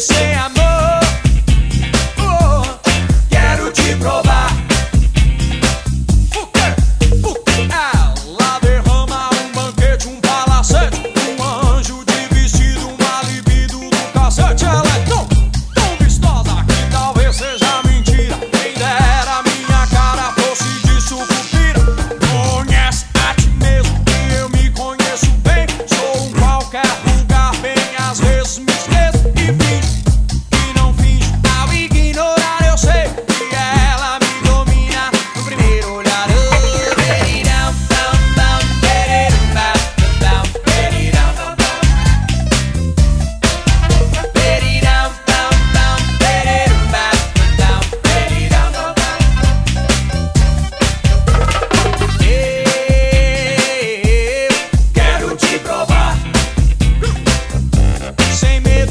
say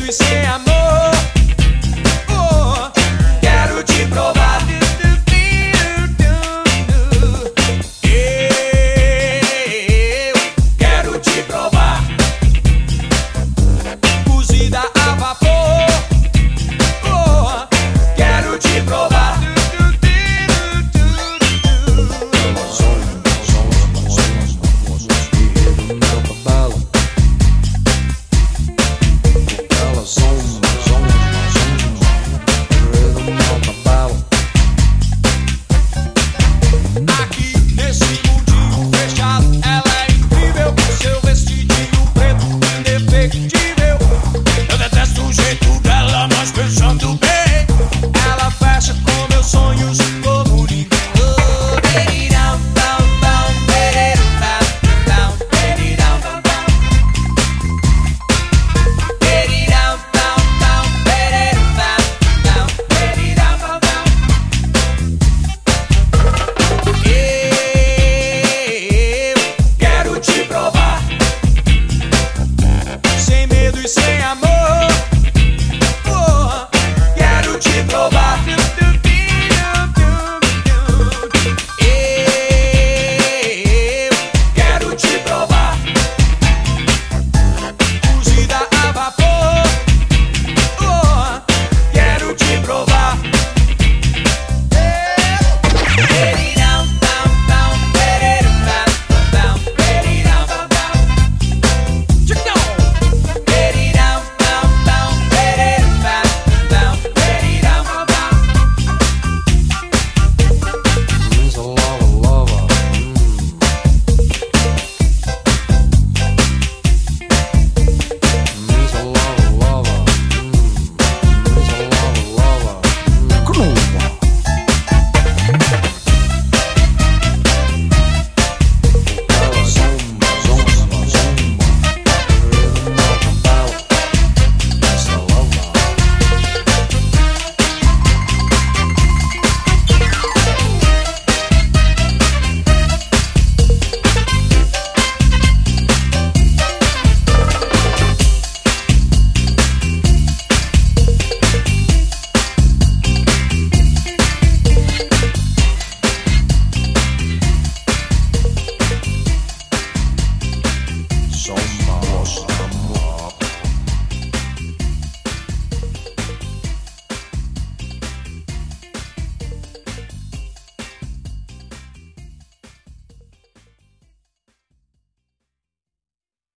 you say